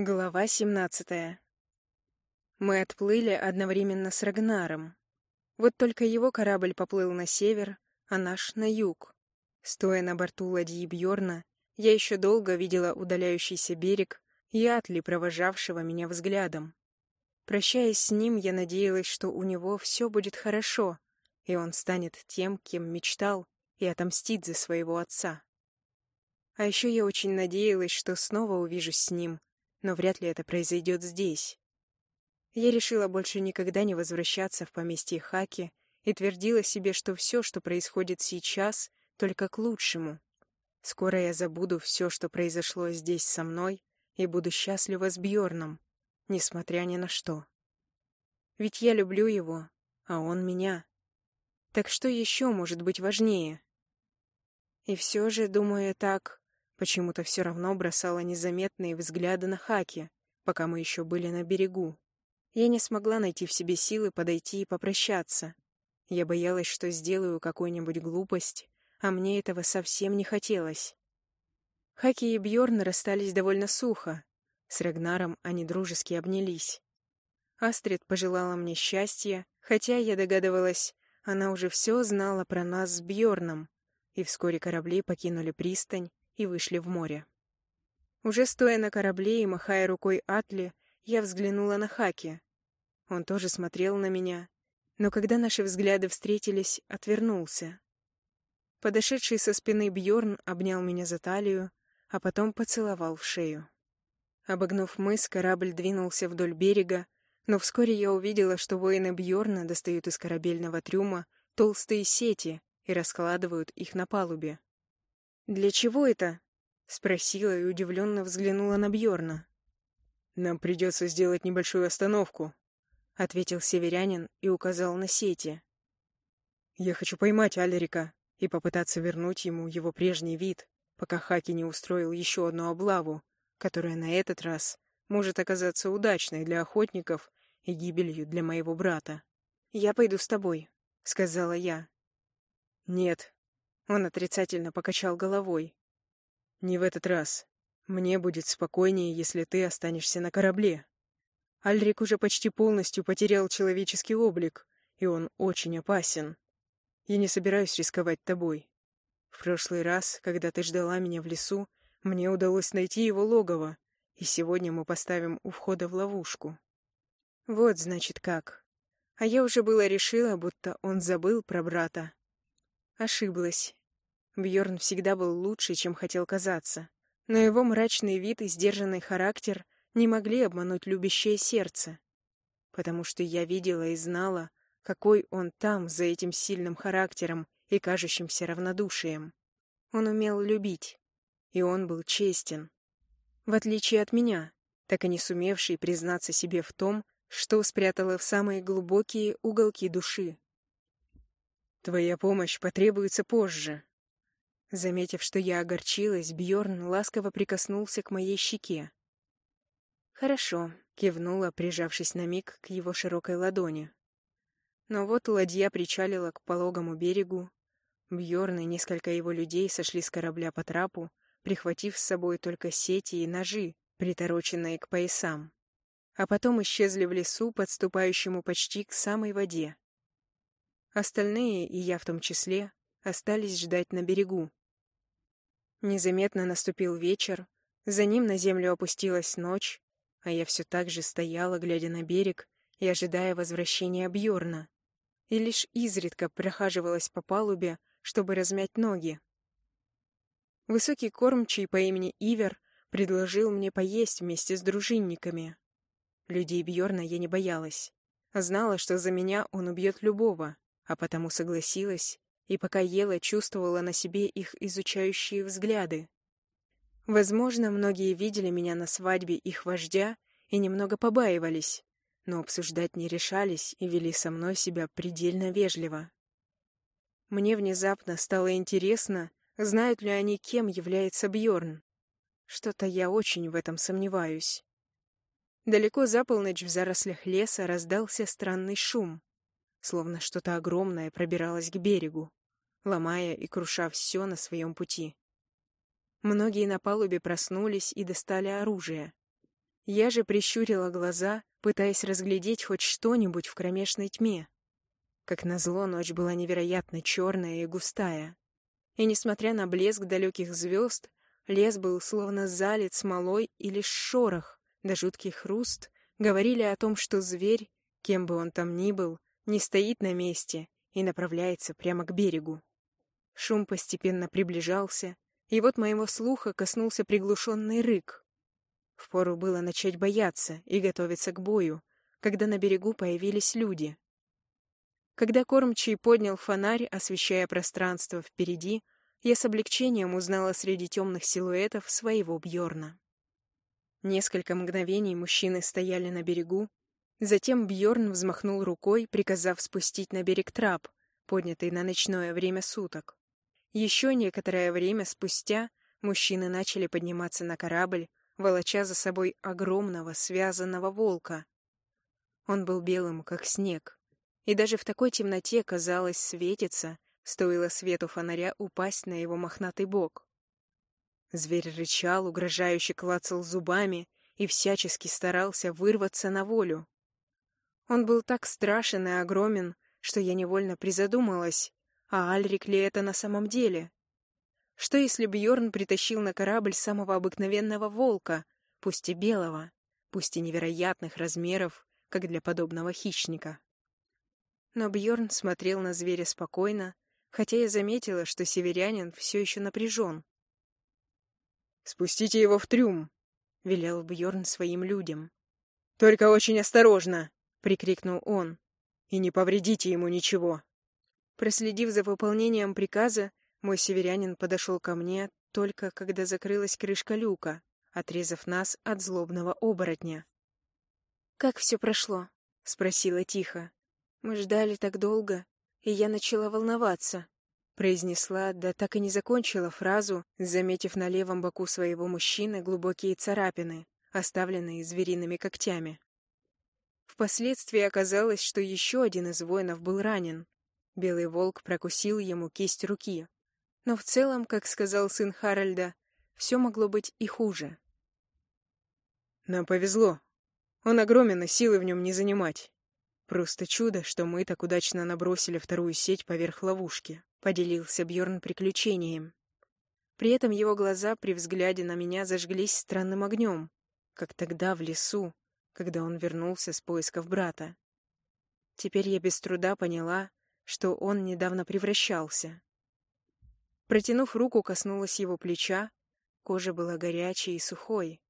Глава 17. Мы отплыли одновременно с Рагнаром. Вот только его корабль поплыл на север, а наш — на юг. Стоя на борту ладьи Бьорна, я еще долго видела удаляющийся берег и Атли, провожавшего меня взглядом. Прощаясь с ним, я надеялась, что у него все будет хорошо, и он станет тем, кем мечтал, и отомстит за своего отца. А еще я очень надеялась, что снова увижусь с ним — но вряд ли это произойдет здесь. Я решила больше никогда не возвращаться в поместье Хаки и твердила себе, что все, что происходит сейчас, только к лучшему. Скоро я забуду все, что произошло здесь со мной, и буду счастлива с Бьорном, несмотря ни на что. Ведь я люблю его, а он меня. Так что еще может быть важнее? И все же, думаю так, Почему-то все равно бросала незаметные взгляды на Хаки, пока мы еще были на берегу. Я не смогла найти в себе силы подойти и попрощаться. Я боялась, что сделаю какую-нибудь глупость, а мне этого совсем не хотелось. Хаки и Бьорн расстались довольно сухо. С Рагнаром они дружески обнялись. Астрид пожелала мне счастья, хотя я догадывалась, она уже все знала про нас с Бьорном, и вскоре корабли покинули пристань, и вышли в море. Уже стоя на корабле и махая рукой Атли, я взглянула на Хаки. Он тоже смотрел на меня, но когда наши взгляды встретились, отвернулся. Подошедший со спины Бьорн обнял меня за талию, а потом поцеловал в шею. Обогнув мыс, корабль двинулся вдоль берега, но вскоре я увидела, что воины Бьорна достают из корабельного трюма толстые сети и раскладывают их на палубе. «Для чего это?» — спросила и удивленно взглянула на Бьорна. «Нам придется сделать небольшую остановку», — ответил северянин и указал на сети. «Я хочу поймать Алерика и попытаться вернуть ему его прежний вид, пока Хаки не устроил еще одну облаву, которая на этот раз может оказаться удачной для охотников и гибелью для моего брата. «Я пойду с тобой», — сказала я. «Нет», он отрицательно покачал головой. «Не в этот раз. Мне будет спокойнее, если ты останешься на корабле. Альрик уже почти полностью потерял человеческий облик, и он очень опасен. Я не собираюсь рисковать тобой. В прошлый раз, когда ты ждала меня в лесу, мне удалось найти его логово, и сегодня мы поставим у входа в ловушку. Вот, значит, как. А я уже было решила, будто он забыл про брата. Ошиблась. Бьорн всегда был лучше, чем хотел казаться. Но его мрачный вид и сдержанный характер не могли обмануть любящее сердце. Потому что я видела и знала, какой он там, за этим сильным характером и кажущимся равнодушием. Он умел любить, и он был честен. В отличие от меня, так и не сумевший признаться себе в том, что спрятала в самые глубокие уголки души. «Твоя помощь потребуется позже», Заметив, что я огорчилась, Бьорн ласково прикоснулся к моей щеке. «Хорошо», — кивнула, прижавшись на миг к его широкой ладони. Но вот ладья причалила к пологому берегу. Бьорн и несколько его людей сошли с корабля по трапу, прихватив с собой только сети и ножи, притороченные к поясам. А потом исчезли в лесу, подступающему почти к самой воде. Остальные, и я в том числе, остались ждать на берегу. Незаметно наступил вечер, за ним на землю опустилась ночь, а я все так же стояла, глядя на берег и ожидая возвращения Бьорна, и лишь изредка прохаживалась по палубе, чтобы размять ноги. Высокий кормчий по имени Ивер предложил мне поесть вместе с дружинниками. Людей Бьорна я не боялась. Знала, что за меня он убьет любого, а потому согласилась и пока ела, чувствовала на себе их изучающие взгляды. Возможно, многие видели меня на свадьбе их вождя и немного побаивались, но обсуждать не решались и вели со мной себя предельно вежливо. Мне внезапно стало интересно, знают ли они, кем является Бьорн. Что-то я очень в этом сомневаюсь. Далеко за полночь в зарослях леса раздался странный шум, словно что-то огромное пробиралось к берегу ломая и круша все на своем пути. Многие на палубе проснулись и достали оружие. Я же прищурила глаза, пытаясь разглядеть хоть что-нибудь в кромешной тьме. Как назло, ночь была невероятно черная и густая. И, несмотря на блеск далеких звезд, лес был словно залит смолой и лишь шорох, да жуткий хруст говорили о том, что зверь, кем бы он там ни был, не стоит на месте и направляется прямо к берегу. Шум постепенно приближался, и вот моего слуха коснулся приглушенный рык. Впору было начать бояться и готовиться к бою, когда на берегу появились люди. Когда кормчий поднял фонарь, освещая пространство впереди, я с облегчением узнала среди темных силуэтов своего Бьорна. Несколько мгновений мужчины стояли на берегу, затем Бьорн взмахнул рукой, приказав спустить на берег трап, поднятый на ночное время суток. Еще некоторое время спустя мужчины начали подниматься на корабль, волоча за собой огромного связанного волка. Он был белым, как снег, и даже в такой темноте, казалось, светится, стоило свету фонаря упасть на его мохнатый бок. Зверь рычал, угрожающе клацал зубами и всячески старался вырваться на волю. Он был так страшен и огромен, что я невольно призадумалась, а Альрик ли это на самом деле? Что если Бьорн притащил на корабль самого обыкновенного волка, пусть и белого, пусть и невероятных размеров, как для подобного хищника? Но Бьорн смотрел на зверя спокойно, хотя я заметила, что северянин все еще напряжен. «Спустите его в трюм», — велел Бьорн своим людям. «Только очень осторожно!» — прикрикнул он. «И не повредите ему ничего!» Проследив за выполнением приказа, мой северянин подошел ко мне только когда закрылась крышка люка, отрезав нас от злобного оборотня. «Как все прошло?» — спросила тихо. «Мы ждали так долго, и я начала волноваться произнесла, да так и не закончила фразу, заметив на левом боку своего мужчины глубокие царапины, оставленные звериными когтями. Впоследствии оказалось, что еще один из воинов был ранен. Белый волк прокусил ему кисть руки. Но в целом, как сказал сын Харальда, все могло быть и хуже. «Нам повезло. Он огромен, и силы в нем не занимать. Просто чудо, что мы так удачно набросили вторую сеть поверх ловушки», — поделился Бьорн приключением. При этом его глаза при взгляде на меня зажглись странным огнем, как тогда в лесу, когда он вернулся с поисков брата. Теперь я без труда поняла, что он недавно превращался. Протянув руку, коснулась его плеча, кожа была горячей и сухой.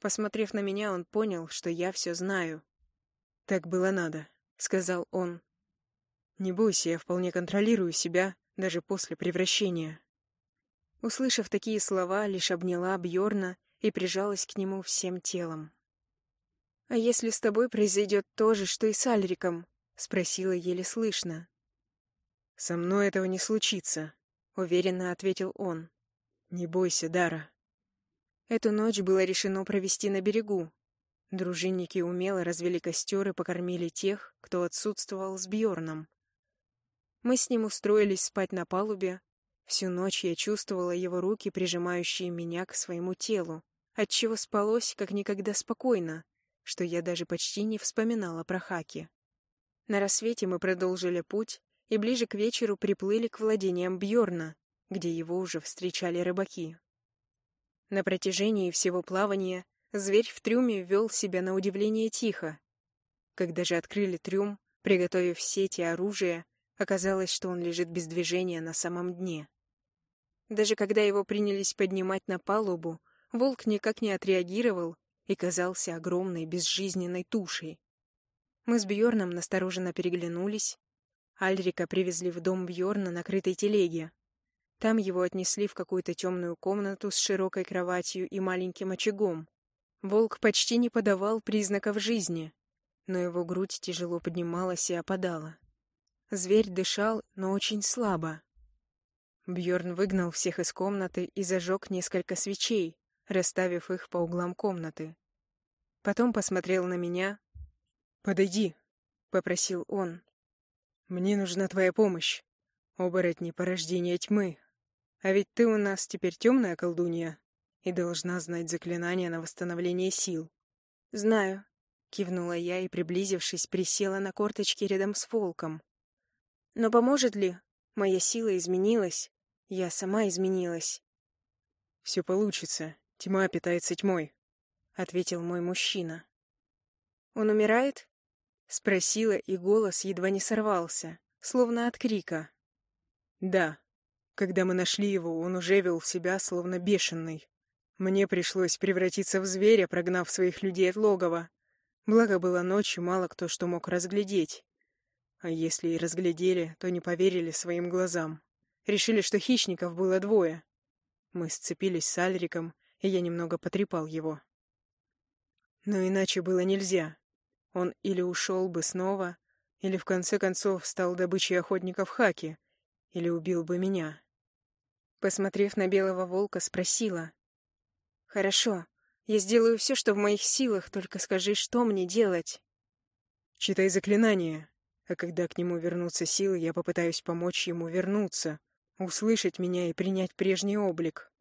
Посмотрев на меня, он понял, что я все знаю. «Так было надо», — сказал он. «Не бойся, я вполне контролирую себя, даже после превращения». Услышав такие слова, лишь обняла Бьорна и прижалась к нему всем телом. «А если с тобой произойдет то же, что и с Альриком?» — спросила еле слышно. «Со мной этого не случится», — уверенно ответил он. «Не бойся, Дара». Эту ночь было решено провести на берегу, Дружинники умело развели костер и покормили тех, кто отсутствовал с Бьорном. Мы с ним устроились спать на палубе. Всю ночь я чувствовала его руки, прижимающие меня к своему телу, отчего спалось как никогда спокойно, что я даже почти не вспоминала про Хаки. На рассвете мы продолжили путь и ближе к вечеру приплыли к владениям Бьорна, где его уже встречали рыбаки. На протяжении всего плавания Зверь в трюме вел себя на удивление тихо. Когда же открыли трюм, приготовив сети и оружие, оказалось, что он лежит без движения на самом дне. Даже когда его принялись поднимать на палубу, волк никак не отреагировал и казался огромной безжизненной тушей. Мы с Бьорном настороженно переглянулись. Альрика привезли в дом Бьорна на крытой телеге. Там его отнесли в какую-то темную комнату с широкой кроватью и маленьким очагом. Волк почти не подавал признаков жизни, но его грудь тяжело поднималась и опадала. Зверь дышал, но очень слабо. Бьорн выгнал всех из комнаты и зажег несколько свечей, расставив их по углам комнаты. Потом посмотрел на меня. «Подойди», — попросил он. «Мне нужна твоя помощь. Оборотни порождения тьмы. А ведь ты у нас теперь темная колдунья и должна знать заклинания на восстановление сил. «Знаю», — кивнула я и, приблизившись, присела на корточки рядом с волком. «Но поможет ли? Моя сила изменилась. Я сама изменилась». «Все получится. Тьма питается тьмой», — ответил мой мужчина. «Он умирает?» — спросила, и голос едва не сорвался, словно от крика. «Да. Когда мы нашли его, он уже вел себя, словно бешеный. Мне пришлось превратиться в зверя, прогнав своих людей от логова. Благо было ночью, мало кто что мог разглядеть. А если и разглядели, то не поверили своим глазам. Решили, что хищников было двое. Мы сцепились с Альриком, и я немного потрепал его. Но иначе было нельзя. Он или ушел бы снова, или в конце концов стал добычей охотников Хаки, или убил бы меня. Посмотрев на белого волка, спросила. «Хорошо, я сделаю все, что в моих силах, только скажи, что мне делать?» «Читай заклинание, а когда к нему вернутся силы, я попытаюсь помочь ему вернуться, услышать меня и принять прежний облик».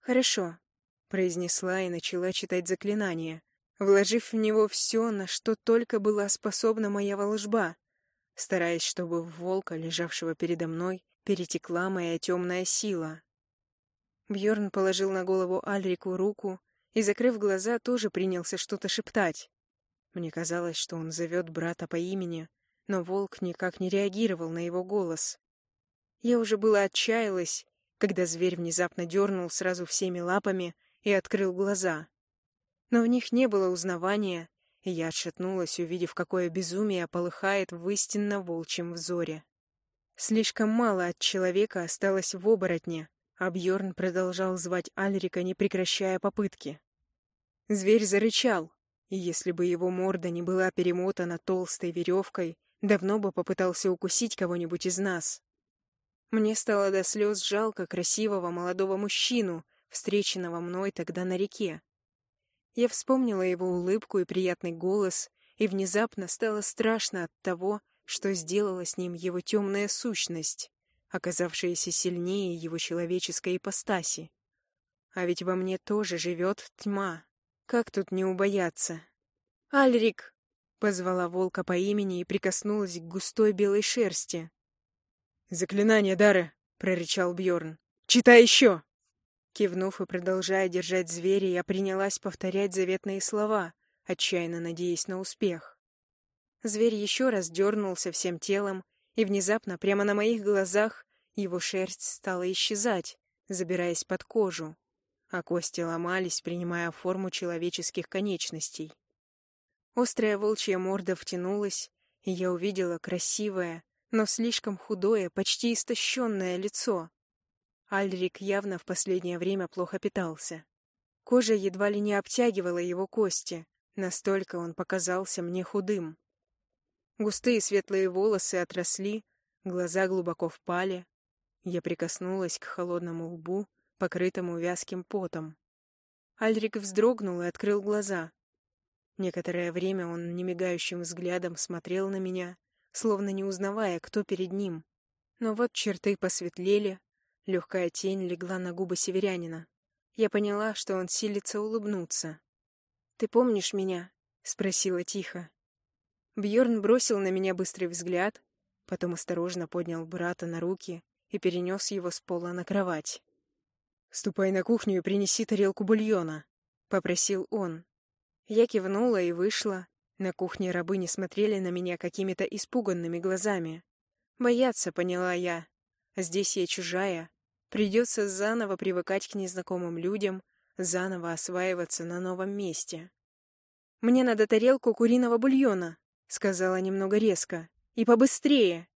«Хорошо», — произнесла и начала читать заклинание, вложив в него все, на что только была способна моя волжба, стараясь, чтобы в волка, лежавшего передо мной, перетекла моя темная сила. Бьорн положил на голову Альрику руку и, закрыв глаза, тоже принялся что-то шептать. Мне казалось, что он зовет брата по имени, но волк никак не реагировал на его голос. Я уже была отчаялась, когда зверь внезапно дернул сразу всеми лапами и открыл глаза. Но в них не было узнавания, и я отшатнулась, увидев, какое безумие полыхает в истинно волчьем взоре. Слишком мало от человека осталось в оборотне, а Бьорн продолжал звать Альрика, не прекращая попытки. Зверь зарычал, и если бы его морда не была перемотана толстой веревкой, давно бы попытался укусить кого-нибудь из нас. Мне стало до слез жалко красивого молодого мужчину, встреченного мной тогда на реке. Я вспомнила его улыбку и приятный голос, и внезапно стало страшно от того, что сделала с ним его темная сущность, оказавшаяся сильнее его человеческой ипостаси. А ведь во мне тоже живет тьма. Как тут не убояться? «Альрик!» — позвала волка по имени и прикоснулась к густой белой шерсти. «Заклинание Дары!» — прорычал Бьорн. «Читай еще!» Кивнув и продолжая держать зверя, я принялась повторять заветные слова, отчаянно надеясь на успех. Зверь еще раз дернулся всем телом, и внезапно, прямо на моих глазах, его шерсть стала исчезать, забираясь под кожу, а кости ломались, принимая форму человеческих конечностей. Острая волчья морда втянулась, и я увидела красивое, но слишком худое, почти истощенное лицо. Альрик явно в последнее время плохо питался. Кожа едва ли не обтягивала его кости, настолько он показался мне худым. Густые светлые волосы отросли, глаза глубоко впали. Я прикоснулась к холодному лбу, покрытому вязким потом. Альрик вздрогнул и открыл глаза. Некоторое время он немигающим взглядом смотрел на меня, словно не узнавая, кто перед ним. Но вот черты посветлели, Легкая тень легла на губы северянина. Я поняла, что он силится улыбнуться. «Ты помнишь меня?» — спросила тихо. Бьорн бросил на меня быстрый взгляд, потом осторожно поднял брата на руки и перенес его с пола на кровать. «Ступай на кухню и принеси тарелку бульона», — попросил он. Я кивнула и вышла. На кухне рабы не смотрели на меня какими-то испуганными глазами. Бояться, поняла я. Здесь я чужая, Придется заново привыкать к незнакомым людям, заново осваиваться на новом месте. «Мне надо тарелку куриного бульона», — сказала немного резко. «И побыстрее».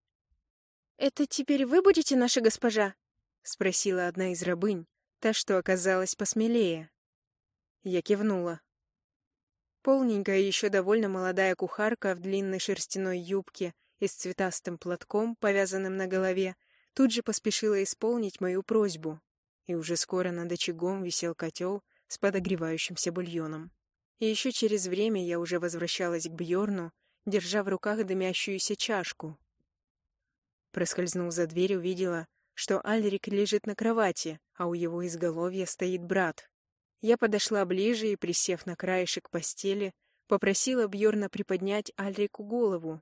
«Это теперь вы будете наша госпожа?» — спросила одна из рабынь, та, что оказалась посмелее. Я кивнула. Полненькая еще довольно молодая кухарка в длинной шерстяной юбке и с цветастым платком, повязанным на голове, тут же поспешила исполнить мою просьбу, и уже скоро над очагом висел котел с подогревающимся бульоном. И еще через время я уже возвращалась к Бьорну, держа в руках дымящуюся чашку. Проскользнув за дверь, увидела, что Альрик лежит на кровати, а у его изголовья стоит брат. Я подошла ближе и, присев на краешек постели, Попросила Бьорна приподнять Альрику голову.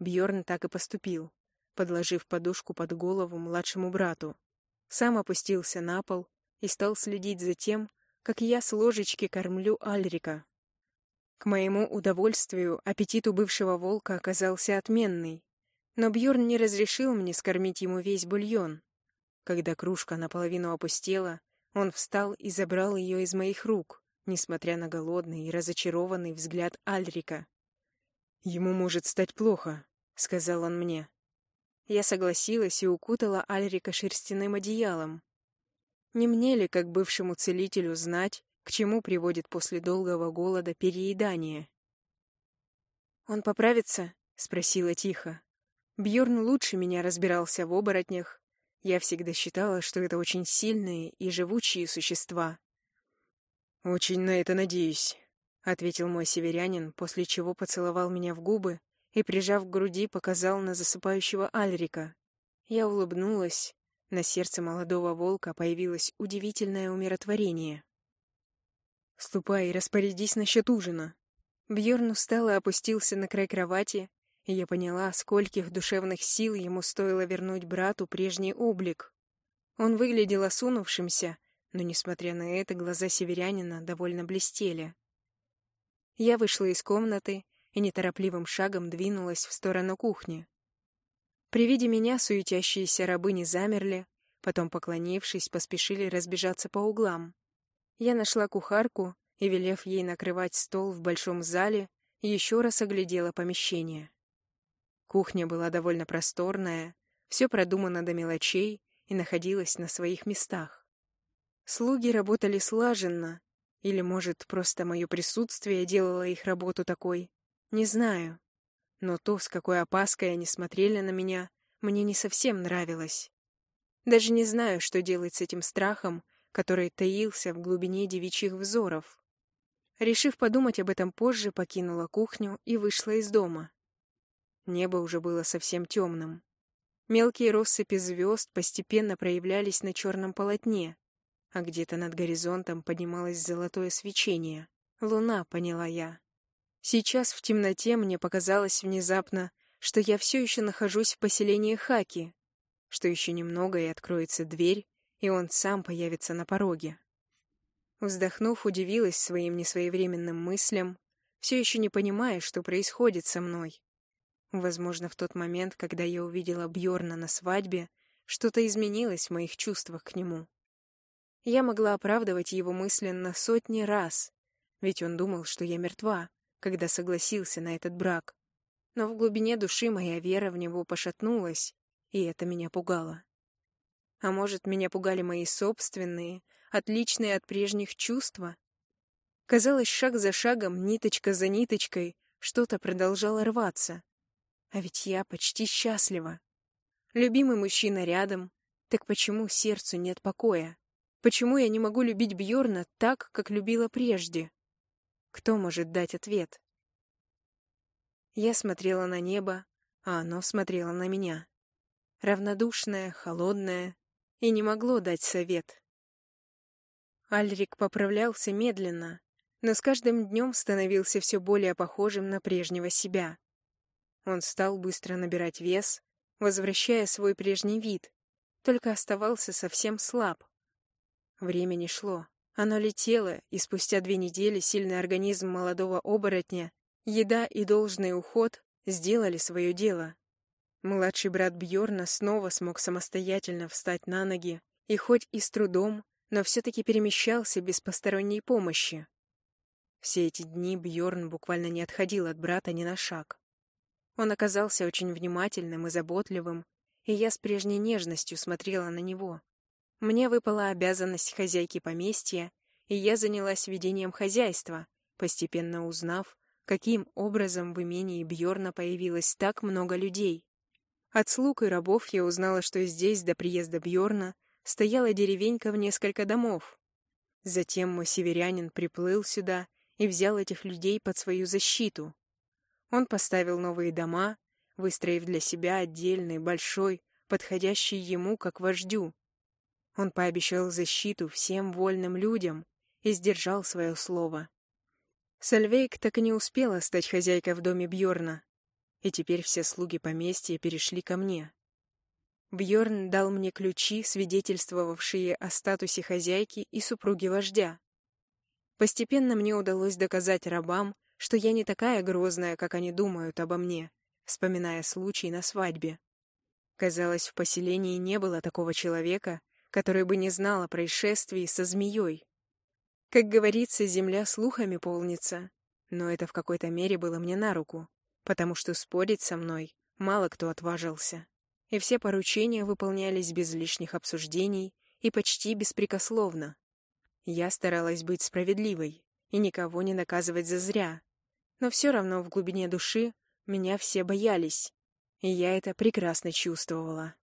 Бьорн так и поступил, подложив подушку под голову младшему брату. Сам опустился на пол и стал следить за тем, как я с ложечки кормлю Альрика. К моему удовольствию аппетит у бывшего волка оказался отменный, но Бьорн не разрешил мне скормить ему весь бульон. Когда кружка наполовину опустела, он встал и забрал ее из моих рук, несмотря на голодный и разочарованный взгляд Альрика. «Ему может стать плохо», — сказал он мне. Я согласилась и укутала Альрика шерстяным одеялом. Не мне ли, как бывшему целителю, знать, к чему приводит после долгого голода переедание? «Он поправится?» — спросила тихо. Бьорн лучше меня разбирался в оборотнях. Я всегда считала, что это очень сильные и живучие существа. «Очень на это надеюсь», — ответил мой северянин, после чего поцеловал меня в губы и, прижав к груди, показал на засыпающего Альрика. Я улыбнулась. На сердце молодого волка появилось удивительное умиротворение. «Ступай и распорядись насчет ужина». Бьерн устал и опустился на край кровати, и я поняла, скольких душевных сил ему стоило вернуть брату прежний облик. Он выглядел осунувшимся, но, несмотря на это, глаза северянина довольно блестели. Я вышла из комнаты и неторопливым шагом двинулась в сторону кухни. При виде меня суетящиеся рабы не замерли, потом, поклонившись, поспешили разбежаться по углам. Я нашла кухарку и, велев ей накрывать стол в большом зале, еще раз оглядела помещение. Кухня была довольно просторная, все продумано до мелочей и находилось на своих местах. Слуги работали слаженно, или, может, просто мое присутствие делало их работу такой. Не знаю. Но то, с какой опаской они смотрели на меня, мне не совсем нравилось. Даже не знаю, что делать с этим страхом, который таился в глубине девичьих взоров. Решив подумать об этом позже, покинула кухню и вышла из дома. Небо уже было совсем темным. Мелкие россыпи звезд постепенно проявлялись на черном полотне, а где-то над горизонтом поднималось золотое свечение. Луна, поняла я. Сейчас в темноте мне показалось внезапно, что я все еще нахожусь в поселении Хаки, что еще немного и откроется дверь, и он сам появится на пороге. Вздохнув, удивилась своим несвоевременным мыслям, все еще не понимая, что происходит со мной. Возможно, в тот момент, когда я увидела Бьорна на свадьбе, что-то изменилось в моих чувствах к нему. Я могла оправдывать его мысленно сотни раз, ведь он думал, что я мертва, когда согласился на этот брак. Но в глубине души моя вера в него пошатнулась, и это меня пугало. А может, меня пугали мои собственные, отличные от прежних чувства? Казалось, шаг за шагом, ниточка за ниточкой, что-то продолжало рваться. А ведь я почти счастлива. Любимый мужчина рядом. Так почему сердцу нет покоя? Почему я не могу любить Бьорна так, как любила прежде? Кто может дать ответ? Я смотрела на небо, а оно смотрело на меня. Равнодушное, холодное, и не могло дать совет. Альрик поправлялся медленно, но с каждым днем становился все более похожим на прежнего себя. Он стал быстро набирать вес, возвращая свой прежний вид, только оставался совсем слаб. Время не шло. Оно летело, и спустя две недели сильный организм молодого оборотня, еда и должный уход сделали свое дело. Младший брат Бьорна снова смог самостоятельно встать на ноги, и хоть и с трудом, но все-таки перемещался без посторонней помощи. Все эти дни Бьорн буквально не отходил от брата ни на шаг. Он оказался очень внимательным и заботливым, и я с прежней нежностью смотрела на него. Мне выпала обязанность хозяйки поместья, и я занялась ведением хозяйства, постепенно узнав, каким образом в имении Бьорна появилось так много людей. От слуг и рабов я узнала, что здесь до приезда Бьорна стояла деревенька в несколько домов. Затем мой северянин приплыл сюда и взял этих людей под свою защиту. Он поставил новые дома, выстроив для себя отдельный, большой, подходящий ему как вождю. Он пообещал защиту всем вольным людям и сдержал свое слово. Сальвейк так и не успела стать хозяйкой в доме Бьорна, и теперь все слуги поместья перешли ко мне. Бьорн дал мне ключи, свидетельствовавшие о статусе хозяйки и супруги вождя. Постепенно мне удалось доказать рабам, что я не такая грозная, как они думают обо мне, вспоминая случай на свадьбе. Казалось, в поселении не было такого человека, который бы не знал о происшествии со змеей. Как говорится, земля слухами полнится, но это в какой-то мере было мне на руку, потому что спорить со мной мало кто отважился, и все поручения выполнялись без лишних обсуждений и почти беспрекословно. Я старалась быть справедливой и никого не наказывать за зря, но все равно в глубине души меня все боялись, и я это прекрасно чувствовала.